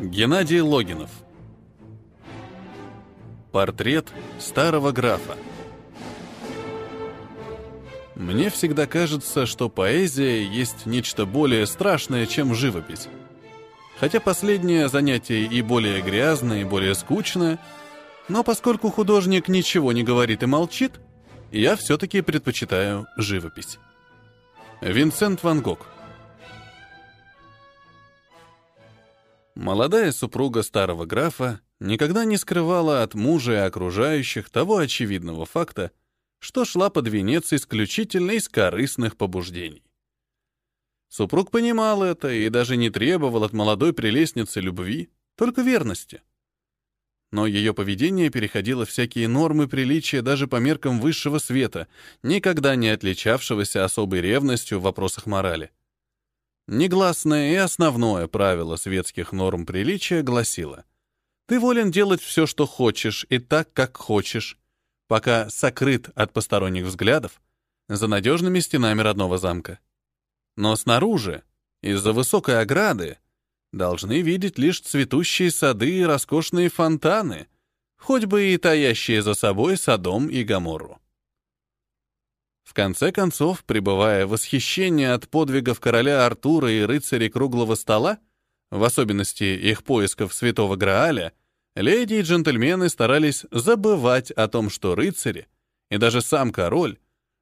Геннадий Логинов. Портрет старого графа. Мне всегда кажется, что поэзия есть нечто более страшное, чем живопись. Хотя последнее занятие и более грязное, и более скучное, но поскольку художник ничего не говорит и молчит, я все-таки предпочитаю живопись. Винсент Ван Гог. Молодая супруга старого графа никогда не скрывала от мужа и окружающих того очевидного факта, что шла под венец исключительно из корыстных побуждений. Супруг понимал это и даже не требовал от молодой прелестницы любви, только верности. Но ее поведение переходило всякие нормы приличия даже по меркам высшего света, никогда не отличавшегося особой ревностью в вопросах морали. Негласное и основное правило светских норм приличия гласило «Ты волен делать все, что хочешь, и так, как хочешь, пока сокрыт от посторонних взглядов за надежными стенами родного замка. Но снаружи, из-за высокой ограды, должны видеть лишь цветущие сады и роскошные фонтаны, хоть бы и таящие за собой Содом и Гоморру. В конце концов, пребывая в восхищении от подвигов короля Артура и рыцарей круглого стола, в особенности их поисков святого Грааля, леди и джентльмены старались забывать о том, что рыцари и даже сам король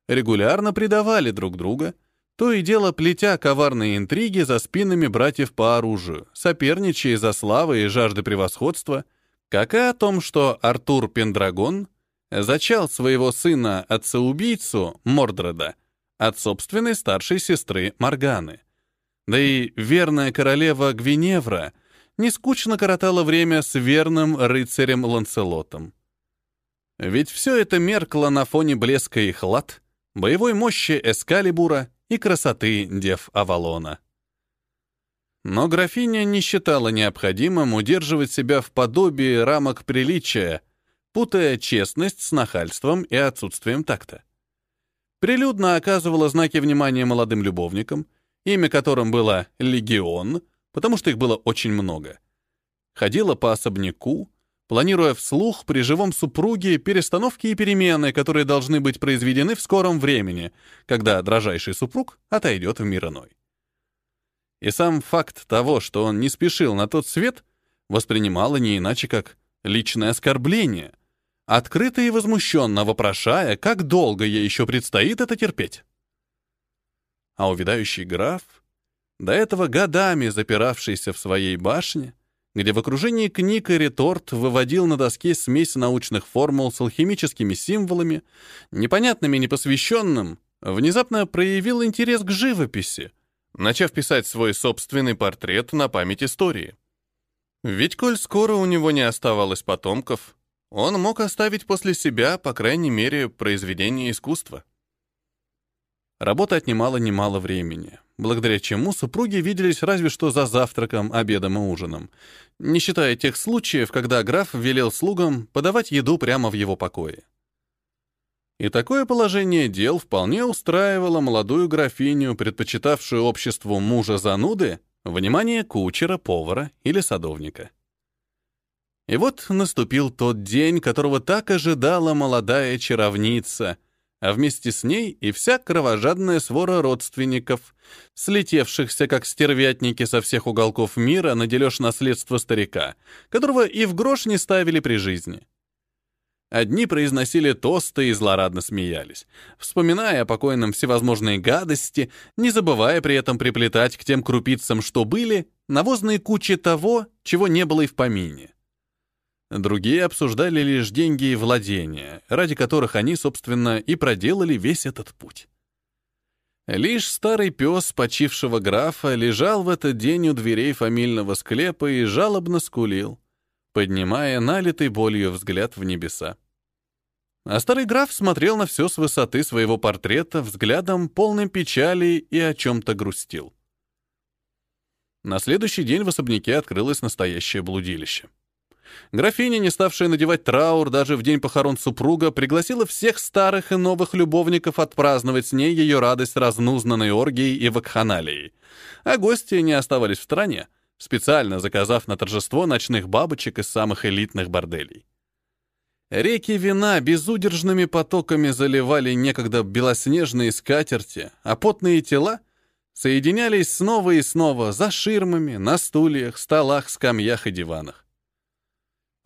регулярно предавали друг друга, то и дело плетя коварные интриги за спинами братьев по оружию, соперничая за славы и жажды превосходства, как и о том, что Артур Пендрагон зачал своего сына отца-убийцу Мордреда от собственной старшей сестры Морганы. Да и верная королева Гвиневра не скучно коротала время с верным рыцарем Ланселотом. Ведь все это меркло на фоне блеска их лад, боевой мощи Эскалибура и красоты Дев Авалона. Но графиня не считала необходимым удерживать себя в подобии рамок приличия, путая честность с нахальством и отсутствием такта. Прилюдно оказывала знаки внимания молодым любовникам, имя которым было «Легион», потому что их было очень много. Ходила по особняку, планируя вслух при живом супруге перестановки и перемены, которые должны быть произведены в скором времени, когда дрожайший супруг отойдет в мир иной. И сам факт того, что он не спешил на тот свет, воспринимала не иначе как личное оскорбление — открыто и возмущенно вопрошая, как долго ей еще предстоит это терпеть. А увядающий граф, до этого годами запиравшийся в своей башне, где в окружении книг и реторт выводил на доске смесь научных формул с алхимическими символами, непонятными непосвященным, внезапно проявил интерес к живописи, начав писать свой собственный портрет на память истории. Ведь коль скоро у него не оставалось потомков, он мог оставить после себя, по крайней мере, произведение искусства. Работа отнимала немало времени, благодаря чему супруги виделись разве что за завтраком, обедом и ужином, не считая тех случаев, когда граф велел слугам подавать еду прямо в его покое. И такое положение дел вполне устраивало молодую графиню, предпочитавшую обществу мужа-зануды, внимание кучера, повара или садовника. И вот наступил тот день, которого так ожидала молодая чаровница, а вместе с ней и вся кровожадная свора родственников, слетевшихся как стервятники со всех уголков мира на дележ наследства старика, которого и в грош не ставили при жизни. Одни произносили тосты и злорадно смеялись, вспоминая о покойном всевозможные гадости, не забывая при этом приплетать к тем крупицам, что были, навозные кучи того, чего не было и в помине. Другие обсуждали лишь деньги и владения, ради которых они, собственно, и проделали весь этот путь. Лишь старый пес почившего графа лежал в этот день у дверей фамильного склепа и жалобно скулил, поднимая налитый болью взгляд в небеса. А старый граф смотрел на все с высоты своего портрета взглядом полным печали и о чем-то грустил. На следующий день в особняке открылось настоящее блудилище. Графиня, не ставшая надевать траур даже в день похорон супруга, пригласила всех старых и новых любовников отпраздновать с ней ее радость разнузнанной оргией и вакханалией. А гости не оставались в стороне, специально заказав на торжество ночных бабочек из самых элитных борделей. Реки вина безудержными потоками заливали некогда белоснежные скатерти, а потные тела соединялись снова и снова за ширмами, на стульях, столах, скамьях и диванах.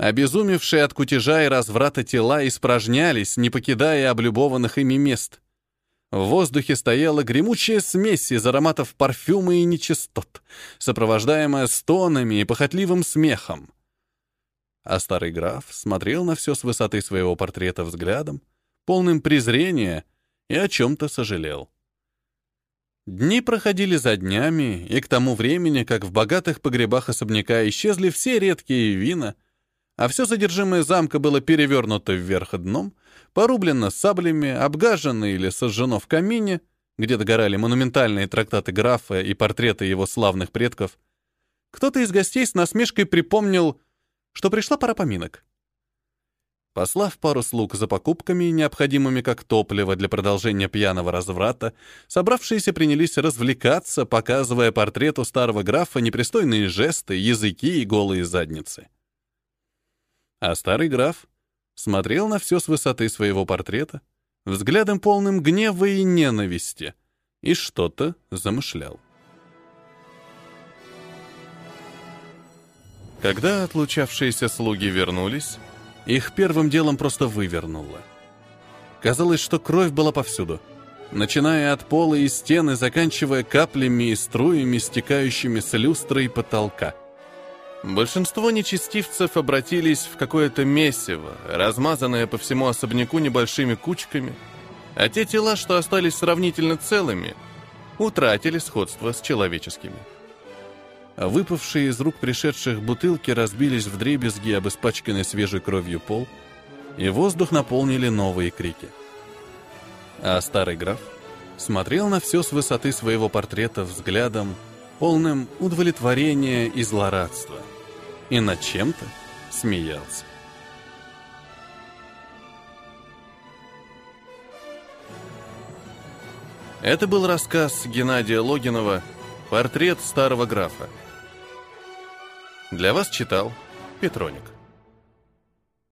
Обезумевшие от кутежа и разврата тела испражнялись, не покидая облюбованных ими мест. В воздухе стояла гремучая смесь из ароматов парфюма и нечистот, сопровождаемая стонами и похотливым смехом. А старый граф смотрел на все с высоты своего портрета взглядом, полным презрения, и о чем-то сожалел. Дни проходили за днями, и к тому времени, как в богатых погребах особняка исчезли все редкие вина, а все содержимое замка было перевернуто вверх дном, порублено саблями, обгажено или сожжено в камине, где догорали монументальные трактаты графа и портреты его славных предков, кто-то из гостей с насмешкой припомнил, что пришла пора поминок. Послав пару слуг за покупками, необходимыми как топливо для продолжения пьяного разврата, собравшиеся принялись развлекаться, показывая портрету старого графа непристойные жесты, языки и голые задницы. А старый граф смотрел на все с высоты своего портрета, взглядом полным гнева и ненависти, и что-то замышлял. Когда отлучавшиеся слуги вернулись, их первым делом просто вывернуло. Казалось, что кровь была повсюду, начиная от пола и стены, заканчивая каплями и струями, стекающими с люстры и потолка. Большинство нечестивцев обратились в какое-то месиво, размазанное по всему особняку небольшими кучками, а те тела, что остались сравнительно целыми, утратили сходство с человеческими выпавшие из рук пришедших бутылки разбились в дребезги об испачканный свежей кровью пол, и воздух наполнили новые крики. А старый граф смотрел на все с высоты своего портрета взглядом, полным удовлетворения и злорадства, и над чем-то смеялся. Это был рассказ Геннадия Логинова «Портрет старого графа». Для вас читал Петроник.